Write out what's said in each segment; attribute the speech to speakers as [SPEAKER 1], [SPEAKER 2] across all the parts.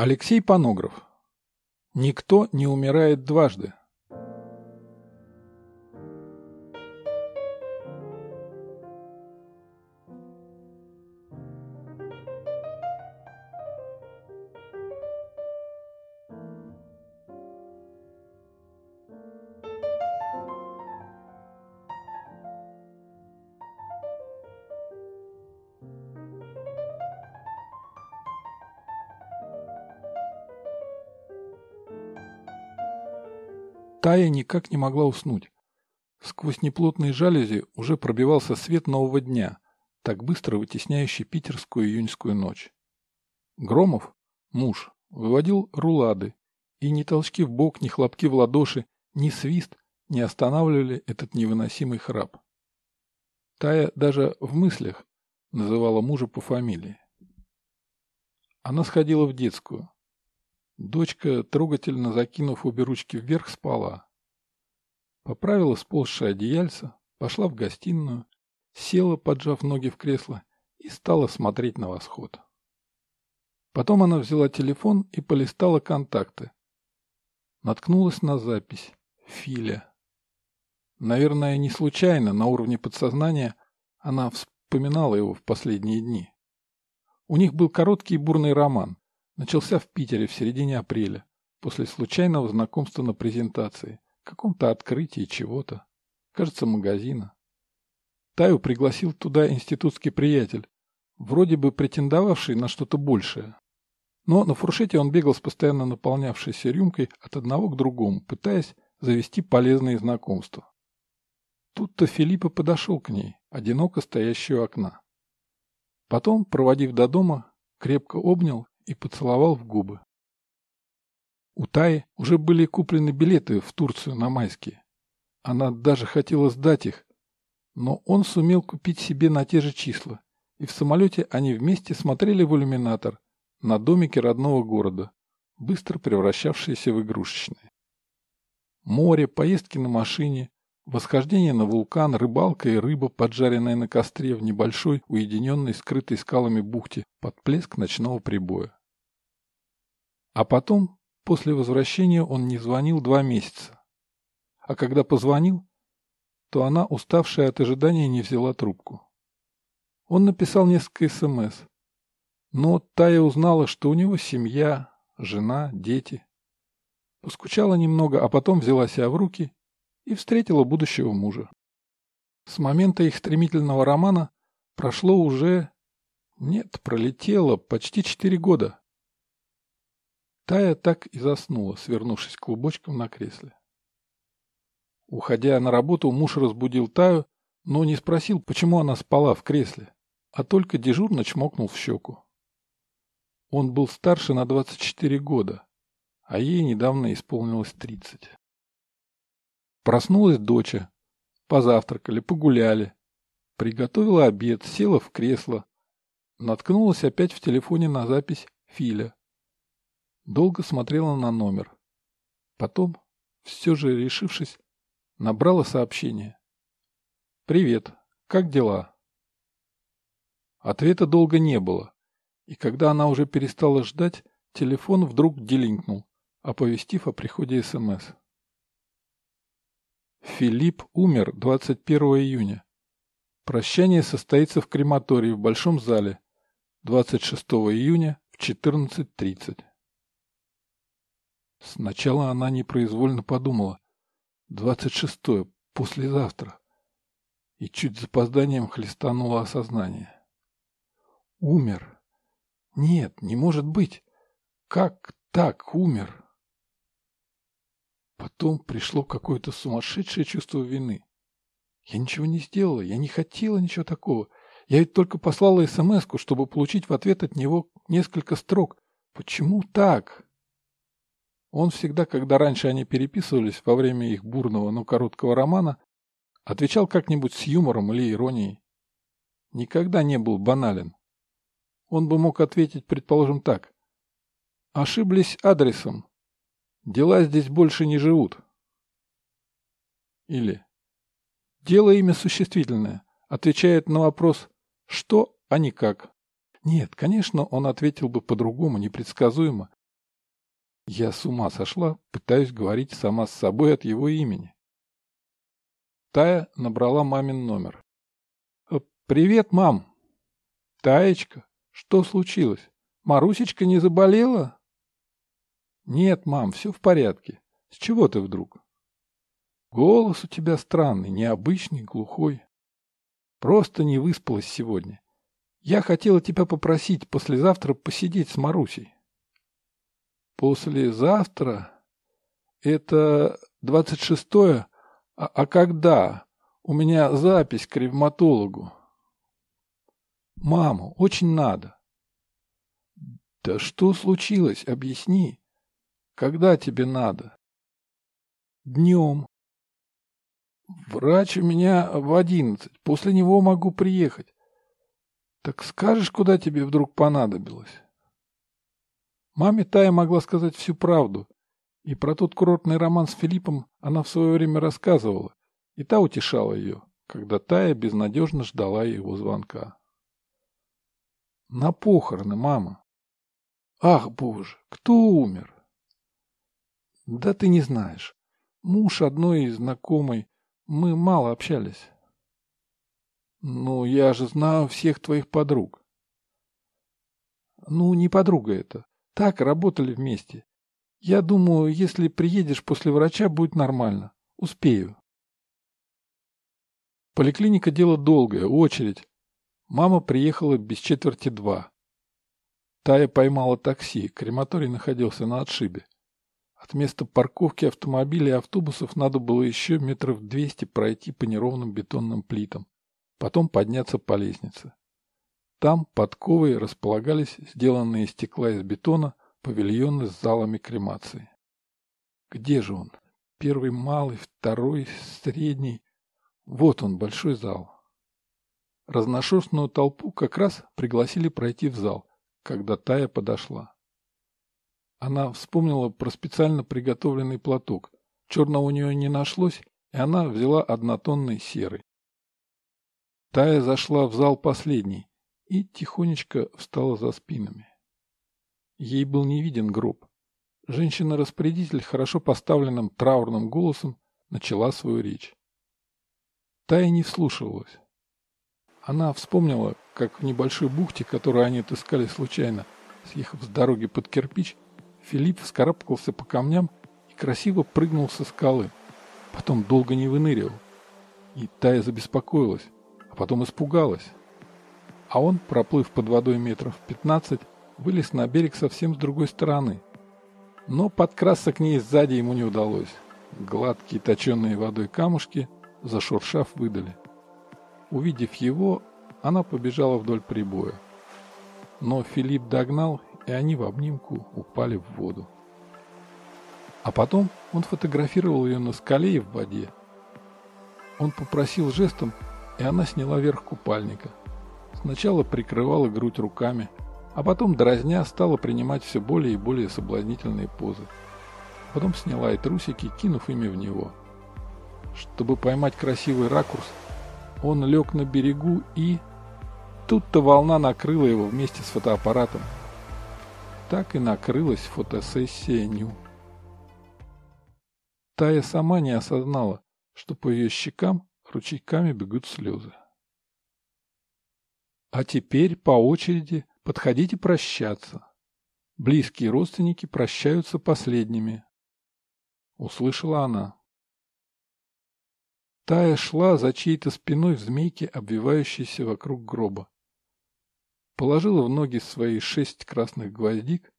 [SPEAKER 1] Алексей Панограф. Никто не умирает дважды. Тая никак не могла уснуть. Сквозь неплотные жалюзи уже пробивался свет нового дня, так быстро вытесняющий питерскую июньскую ночь. Громов, муж, выводил рулады, и ни толчки в бок, ни хлопки в ладоши, ни свист не останавливали этот невыносимый храп. Тая даже в мыслях называла мужа по фамилии. Она сходила в детскую. Дочка, трогательно закинув обе ручки вверх, спала. Поправила сползшее одеяльце, пошла в гостиную, села, поджав ноги в кресло, и стала смотреть на восход. Потом она взяла телефон и полистала контакты. Наткнулась на запись. Филя. Наверное, не случайно, на уровне подсознания, она вспоминала его в последние дни. У них был короткий и бурный роман начался в Питере в середине апреля, после случайного знакомства на презентации, каком-то открытии чего-то, кажется, магазина. Таю пригласил туда институтский приятель, вроде бы претендовавший на что-то большее. Но на фуршете он бегал с постоянно наполнявшейся рюмкой от одного к другому, пытаясь завести полезные знакомства. Тут-то Филиппа подошел к ней, одиноко стоящую окна. Потом, проводив до дома, крепко обнял и поцеловал в губы. У Таи уже были куплены билеты в Турцию на майские. Она даже хотела сдать их, но он сумел купить себе на те же числа, и в самолете они вместе смотрели в иллюминатор на домике родного города, быстро превращавшиеся в игрушечные. Море, поездки на машине, восхождение на вулкан, рыбалка и рыба, поджаренная на костре в небольшой, уединенной, скрытой скалами бухте под плеск ночного прибоя. А потом, после возвращения, он не звонил два месяца. А когда позвонил, то она, уставшая от ожидания, не взяла трубку. Он написал несколько СМС. Но Тая узнала, что у него семья, жена, дети. Поскучала немного, а потом взяла себя в руки и встретила будущего мужа. С момента их стремительного романа прошло уже... Нет, пролетело почти четыре года. Тая так и заснула, свернувшись клубочком на кресле. Уходя на работу, муж разбудил Таю, но не спросил, почему она спала в кресле, а только дежурно чмокнул в щеку. Он был старше на 24 года, а ей недавно исполнилось 30. Проснулась доча. Позавтракали, погуляли. Приготовила обед, села в кресло. Наткнулась опять в телефоне на запись Филя. Долго смотрела на номер. Потом, все же решившись, набрала сообщение. «Привет. Как дела?» Ответа долго не было, и когда она уже перестала ждать, телефон вдруг делинкнул, оповестив о приходе СМС. Филипп умер 21 июня. Прощание состоится в крематории в Большом зале 26 июня в 14.30. Сначала она непроизвольно подумала. Двадцать шестое, послезавтра. И чуть с запозданием хлестануло осознание. Умер. Нет, не может быть. Как так умер? Потом пришло какое-то сумасшедшее чувство вины. Я ничего не сделала, я не хотела ничего такого. Я ведь только послала смс чтобы получить в ответ от него несколько строк. Почему так? Он всегда, когда раньше они переписывались во время их бурного, но короткого романа, отвечал как-нибудь с юмором или иронией. Никогда не был банален. Он бы мог ответить, предположим, так. Ошиблись адресом. Дела здесь больше не живут. Или Дело имя существительное. Отвечает на вопрос «что», а не «как». Нет, конечно, он ответил бы по-другому, непредсказуемо, Я с ума сошла, пытаюсь говорить сама с собой от его имени. Тая набрала мамин номер. «Э, «Привет, мам!» «Таечка, что случилось? Марусечка не заболела?» «Нет, мам, все в порядке. С чего ты вдруг?» «Голос у тебя странный, необычный, глухой. Просто не выспалась сегодня. Я хотела тебя попросить послезавтра посидеть с Марусей». «Послезавтра? Это двадцать шестое?» А, а когда? У меня запись к ревматологу. Маму, очень надо. Да что случилось? Объясни. Когда тебе надо? Днем. Врач у меня в одиннадцать. После него могу приехать. Так скажешь, куда тебе вдруг понадобилось? Маме Тая могла сказать всю правду, и про тот курортный роман с Филиппом она в свое время рассказывала, и та утешала ее, когда Тая безнадежно ждала его звонка. На похороны, мама. Ах, боже, кто умер? Да ты не знаешь. Муж одной из знакомой. Мы мало общались. Ну, я же знаю всех твоих подруг. Ну, не подруга это. Так, работали вместе. Я думаю, если приедешь после врача, будет нормально. Успею. Поликлиника дело долгое, очередь. Мама приехала без четверти два. Тая поймала такси, крематорий находился на отшибе. От места парковки автомобилей и автобусов надо было еще метров двести пройти по неровным бетонным плитам, потом подняться по лестнице. Там подковой располагались сделанные из стекла из бетона павильоны с залами кремации. Где же он? Первый малый, второй, средний. Вот он, большой зал. Разношерстную толпу как раз пригласили пройти в зал, когда Тая подошла. Она вспомнила про специально приготовленный платок. Черного у нее не нашлось, и она взяла однотонный серый. Тая зашла в зал последний и тихонечко встала за спинами. Ей был не виден гроб. Женщина-распорядитель хорошо поставленным траурным голосом начала свою речь. Тая не вслушивалась. Она вспомнила, как в небольшой бухте, которую они отыскали случайно, съехав с дороги под кирпич, Филипп вскарабкался по камням и красиво прыгнул со скалы. Потом долго не выныривал. И Тая забеспокоилась, а потом испугалась. А он, проплыв под водой метров пятнадцать, вылез на берег совсем с другой стороны. Но подкрасться к ней сзади ему не удалось. Гладкие точенные водой камушки, зашуршав, выдали. Увидев его, она побежала вдоль прибоя. Но Филипп догнал, и они в обнимку упали в воду. А потом он фотографировал ее на скале и в воде. Он попросил жестом, и она сняла верх купальника. Сначала прикрывала грудь руками, а потом, дразня, стала принимать все более и более соблазнительные позы. Потом сняла и трусики, кинув ими в него. Чтобы поймать красивый ракурс, он лег на берегу и... Тут-то волна накрыла его вместе с фотоаппаратом. Так и накрылась фотосессия Ню. Тая сама не осознала, что по ее щекам ручейками бегут слезы. А теперь по очереди Подходите прощаться. Близкие родственники прощаются последними. Услышала она. Тая шла за чьей-то спиной в змейке, обвивающейся вокруг гроба. Положила в ноги свои шесть красных гвоздик,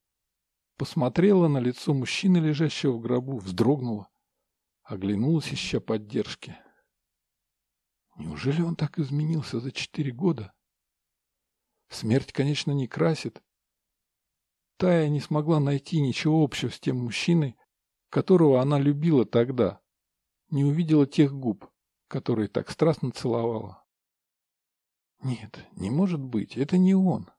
[SPEAKER 1] посмотрела на лицо мужчины, лежащего в гробу, вздрогнула, оглянулась, ища поддержки. Неужели он так изменился за четыре года? Смерть, конечно, не красит. Тая не смогла найти ничего общего с тем мужчиной, которого она любила тогда. Не увидела тех губ, которые так страстно целовала. Нет, не может быть, это не он.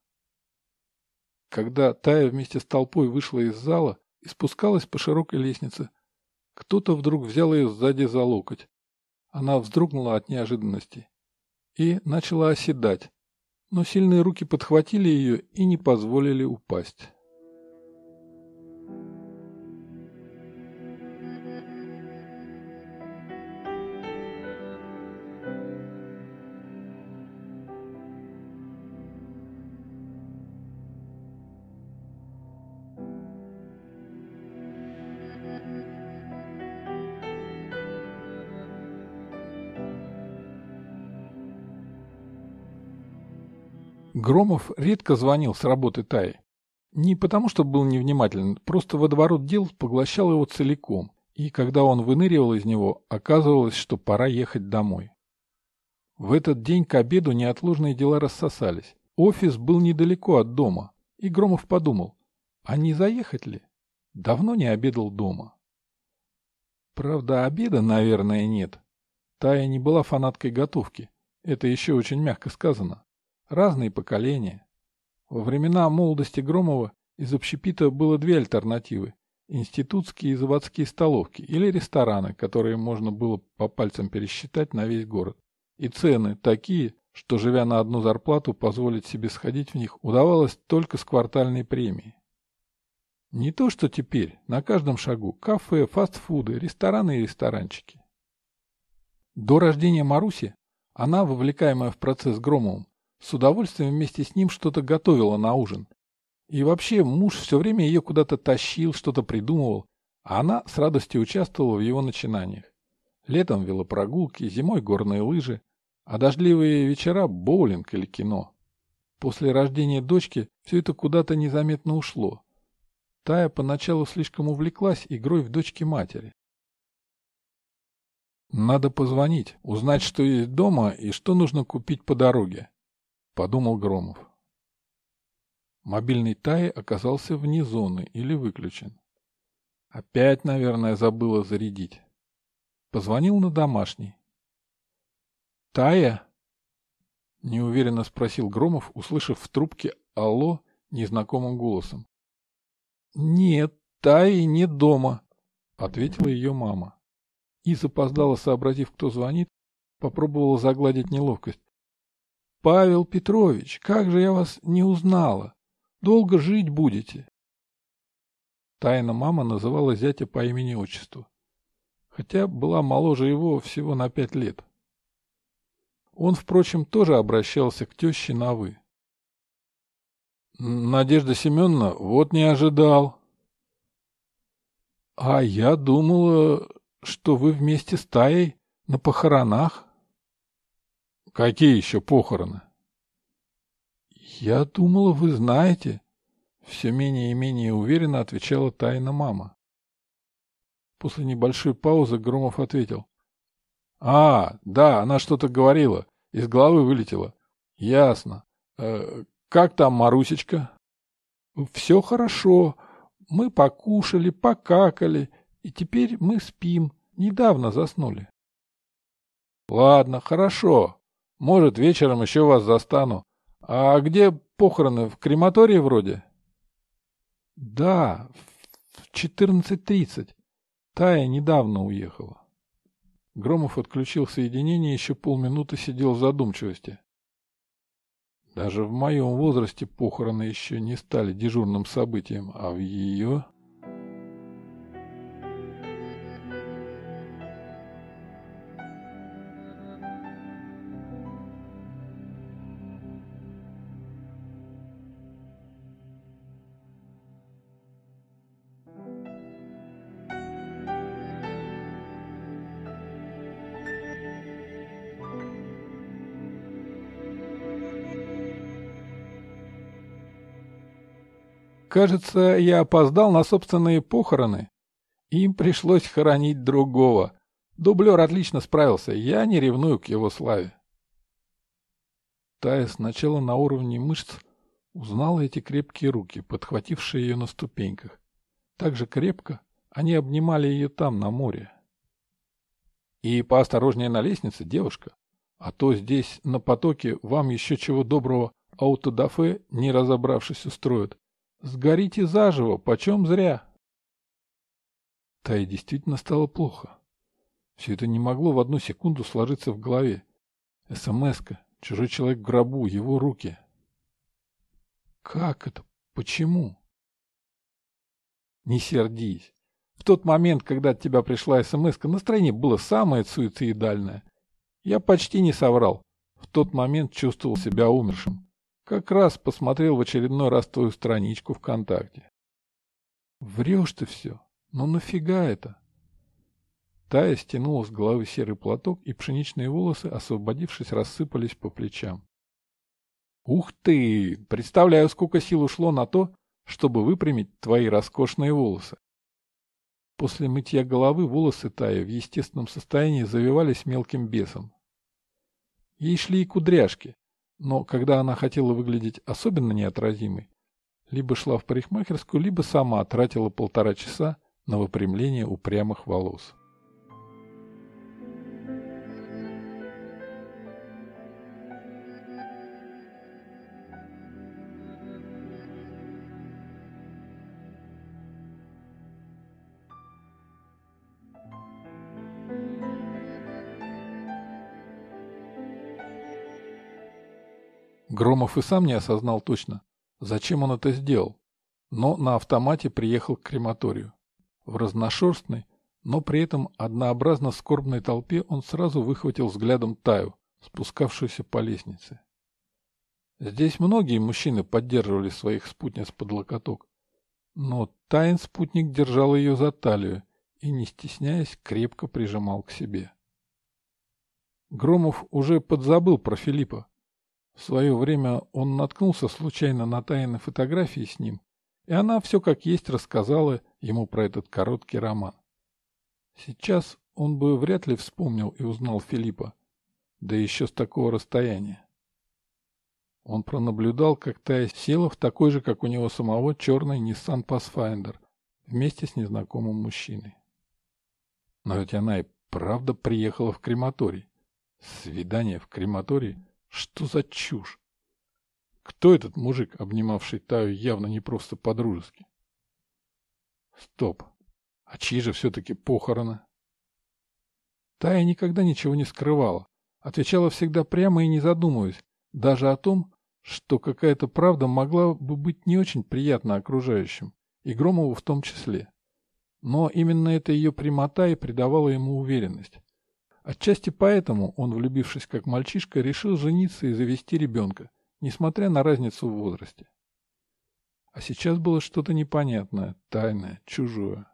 [SPEAKER 1] Когда Тая вместе с толпой вышла из зала и спускалась по широкой лестнице, кто-то вдруг взял ее сзади за локоть. Она вздрогнула от неожиданности и начала оседать, но сильные руки подхватили ее и не позволили упасть. Громов редко звонил с работы Таи. Не потому, что был невнимателен, просто водоворот дел поглощал его целиком, и когда он выныривал из него, оказывалось, что пора ехать домой. В этот день к обеду неотложные дела рассосались. Офис был недалеко от дома, и Громов подумал, а не заехать ли? Давно не обедал дома. Правда, обеда, наверное, нет. Тая не была фанаткой готовки. Это еще очень мягко сказано. Разные поколения. Во времена молодости Громова из общепита было две альтернативы – институтские и заводские столовки или рестораны, которые можно было по пальцам пересчитать на весь город. И цены такие, что, живя на одну зарплату, позволить себе сходить в них удавалось только с квартальной премией. Не то, что теперь, на каждом шагу кафе, фастфуды, рестораны и ресторанчики. До рождения Маруси она, вовлекаемая в процесс Громовым, с удовольствием вместе с ним что-то готовила на ужин. И вообще муж все время ее куда-то тащил, что-то придумывал, а она с радостью участвовала в его начинаниях. Летом велопрогулки, зимой горные лыжи, а дождливые вечера – боулинг или кино. После рождения дочки все это куда-то незаметно ушло. Тая поначалу слишком увлеклась игрой в дочки матери. Надо позвонить, узнать, что есть дома и что нужно купить по дороге подумал Громов. Мобильный Таи оказался вне зоны или выключен. Опять, наверное, забыла зарядить. Позвонил на домашний. «Тая?» — неуверенно спросил Громов, услышав в трубке «Алло» незнакомым голосом. «Нет, Таи нет дома», — ответила ее мама. И запоздала, сообразив, кто звонит, попробовала загладить неловкость. Павел Петрович, как же я вас не узнала? Долго жить будете? Тайна мама называла зятя по имени-отчеству, хотя была моложе его всего на пять лет. Он, впрочем, тоже обращался к теще на «вы». «Надежда Семеновна, вот не ожидал». «А я думала, что вы вместе с Таей на похоронах». Какие еще похороны? Я думала, вы знаете. Все менее и менее уверенно отвечала тайна мама. После небольшой паузы Громов ответил. А, да, она что-то говорила. Из головы вылетела. Ясно. Э, как там Марусечка? Все хорошо. Мы покушали, покакали, и теперь мы спим. Недавно заснули. Ладно, хорошо. Может, вечером еще вас застану. А где похороны? В крематории вроде? Да, в 14.30. Тая недавно уехала. Громов отключил соединение и еще полминуты сидел в задумчивости. Даже в моем возрасте похороны еще не стали дежурным событием, а в ее... Кажется, я опоздал на собственные похороны. Им пришлось хоронить другого. Дублер отлично справился, я не ревную к его славе. Тая сначала на уровне мышц узнала эти крепкие руки, подхватившие ее на ступеньках. Так же крепко они обнимали ее там, на море. И поосторожнее на лестнице, девушка, а то здесь, на потоке, вам еще чего доброго аутодафе, не разобравшись, устроят. Сгорите заживо, почем зря. Тае действительно стало плохо. Все это не могло в одну секунду сложиться в голове. СМС-ка, чужой человек в гробу, его руки. Как это? Почему? Не сердись. В тот момент, когда от тебя пришла смс настроение было самое суицидальное. Я почти не соврал. В тот момент чувствовал себя умершим. Как раз посмотрел в очередной раз твою страничку ВКонтакте. Врешь ты все. Ну нафига это? Тая стянула с головы серый платок, и пшеничные волосы, освободившись, рассыпались по плечам. Ух ты! Представляю, сколько сил ушло на то, чтобы выпрямить твои роскошные волосы. После мытья головы волосы Таи в естественном состоянии завивались мелким бесом. Ей шли и кудряшки, но когда она хотела выглядеть особенно неотразимой, либо шла в парикмахерскую, либо сама тратила полтора часа на выпрямление упрямых волос. Громов и сам не осознал точно, зачем он это сделал, но на автомате приехал к крематорию. В разношерстной, но при этом однообразно скорбной толпе он сразу выхватил взглядом Таю, спускавшуюся по лестнице. Здесь многие мужчины поддерживали своих спутниц под локоток, но Тайн спутник держал ее за талию и, не стесняясь, крепко прижимал к себе. Громов уже подзабыл про Филиппа, в свое время он наткнулся случайно на тайные фотографии с ним, и она все как есть рассказала ему про этот короткий роман. Сейчас он бы вряд ли вспомнил и узнал Филиппа, да еще с такого расстояния. Он пронаблюдал, как Тая села в такой же, как у него самого, черный Nissan Pathfinder вместе с незнакомым мужчиной. Но ведь она и правда приехала в крематорий. Свидание в крематории — что за чушь? Кто этот мужик, обнимавший Таю явно не просто по-дружески? Стоп. А чьи же все-таки похороны? Тая никогда ничего не скрывала. Отвечала всегда прямо и не задумываясь, даже о том, что какая-то правда могла бы быть не очень приятна окружающим, и Громову в том числе. Но именно эта ее прямота и придавала ему уверенность. Отчасти поэтому он, влюбившись как мальчишка, решил жениться и завести ребенка, несмотря на разницу в возрасте. А сейчас было что-то непонятное, тайное, чужое.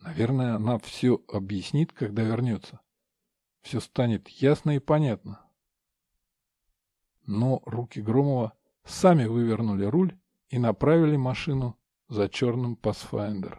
[SPEAKER 1] Наверное, она все объяснит, когда вернется. Все станет ясно и понятно. Но руки Громова сами вывернули руль и направили машину за черным Pathfinder.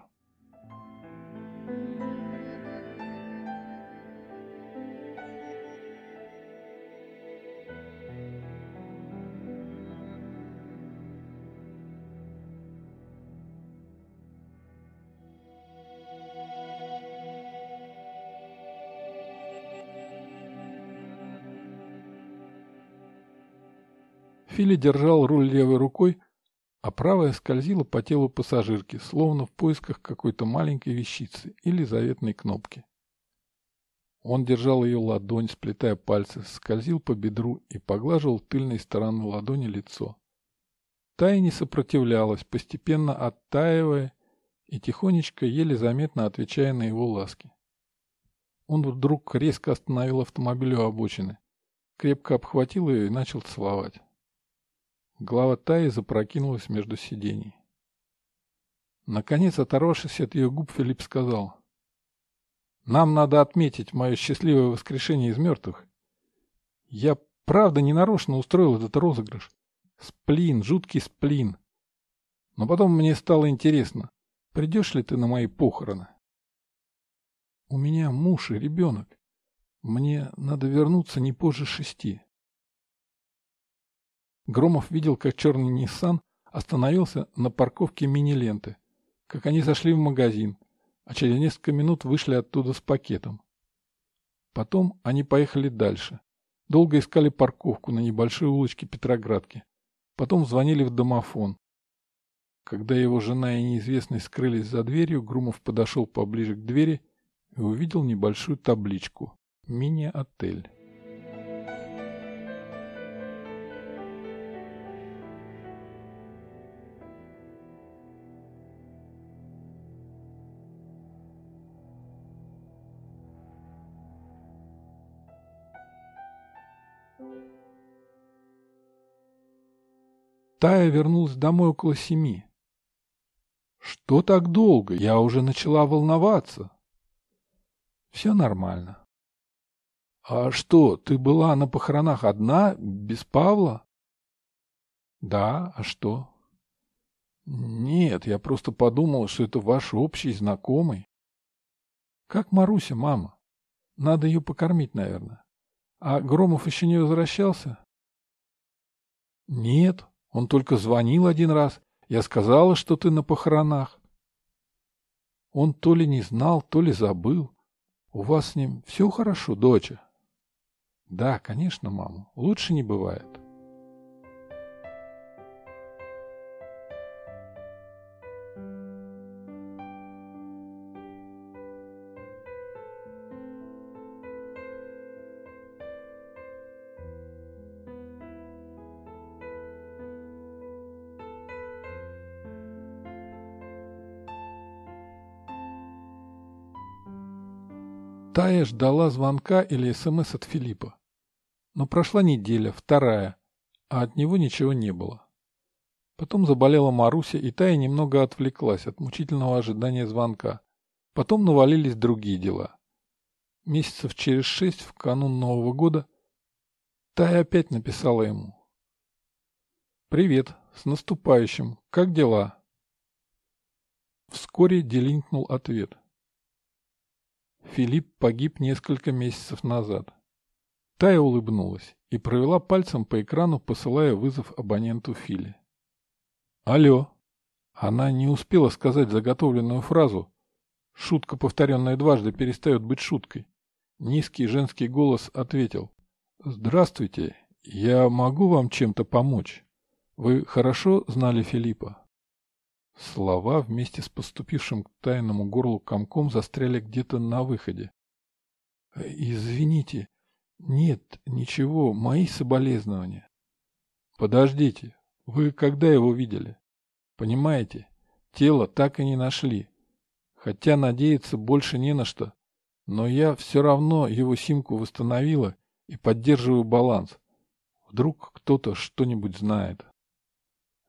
[SPEAKER 1] Фили держал руль левой рукой, а правая скользила по телу пассажирки, словно в поисках какой-то маленькой вещицы или заветной кнопки. Он держал ее ладонь, сплетая пальцы, скользил по бедру и поглаживал тыльной стороной ладони лицо. Тая не сопротивлялась, постепенно оттаивая и тихонечко, еле заметно отвечая на его ласки. Он вдруг резко остановил автомобиль у обочины, крепко обхватил ее и начал целовать. Голова Таи запрокинулась между сидений. Наконец, оторвавшись от ее губ, Филипп сказал. «Нам надо отметить мое счастливое воскрешение из мертвых. Я правда ненарочно устроил этот розыгрыш. Сплин, жуткий сплин. Но потом мне стало интересно, придешь ли ты на мои похороны? У меня муж и ребенок. Мне надо вернуться не позже шести. Громов видел, как черный Ниссан остановился на парковке мини-ленты, как они зашли в магазин, а через несколько минут вышли оттуда с пакетом. Потом они поехали дальше. Долго искали парковку на небольшой улочке Петроградки. Потом звонили в домофон. Когда его жена и неизвестный скрылись за дверью, Грумов подошел поближе к двери и увидел небольшую табличку «Мини-отель». Тая вернулась домой около семи. «Что так долго? Я уже начала волноваться». «Все нормально». «А что, ты была на похоронах одна, без Павла?» Да, а что? Нет, я просто подумал, что это ваш общий знакомый. Как Маруся, мама? Надо ее покормить, наверное. А Громов еще не возвращался? Нет, он только звонил один раз. Я сказала, что ты на похоронах. Он то ли не знал, то ли забыл. У вас с ним все хорошо, доча? Да, конечно, мама. Лучше не бывает. Тая ждала звонка или СМС от Филиппа. Но прошла неделя, вторая, а от него ничего не было. Потом заболела Маруся, и Тая немного отвлеклась от мучительного ожидания звонка. Потом навалились другие дела. Месяцев через шесть, в канун Нового года, Тая опять написала ему. «Привет, с наступающим, как дела?» Вскоре делинкнул ответ. Филипп погиб несколько месяцев назад. Тая улыбнулась и провела пальцем по экрану, посылая вызов абоненту Фили. «Алло!» Она не успела сказать заготовленную фразу. Шутка, повторенная дважды, перестает быть шуткой. Низкий женский голос ответил. «Здравствуйте, я могу вам чем-то помочь? Вы хорошо знали Филиппа?» Слова вместе с поступившим к тайному горлу комком застряли где-то на выходе. «Извините. Нет, ничего, мои соболезнования». «Подождите. Вы когда его видели? Понимаете, тело так и не нашли. Хотя надеяться больше не на что. Но я все равно его симку восстановила и поддерживаю баланс. Вдруг кто-то что-нибудь знает».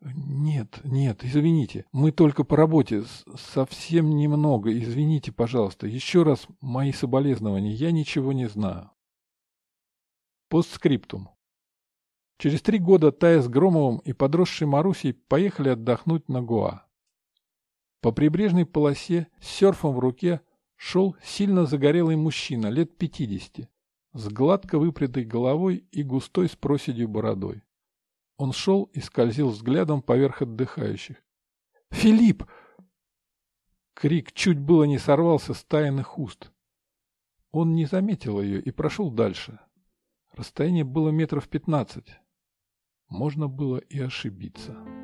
[SPEAKER 1] «Нет, нет, извините. Мы только по работе. Совсем немного. Извините, пожалуйста. Еще раз мои соболезнования. Я ничего не знаю». Постскриптум. Через три года Тая с Громовым и подросшей Марусей поехали отдохнуть на Гоа. По прибрежной полосе с серфом в руке шел сильно загорелый мужчина лет пятидесяти, с гладко выпрятой головой и густой с проседью бородой. Он шел и скользил взглядом поверх отдыхающих. «Филипп!» Крик чуть было не сорвался с тайных уст. Он не заметил ее и прошел дальше. Расстояние было метров пятнадцать. Можно было и ошибиться.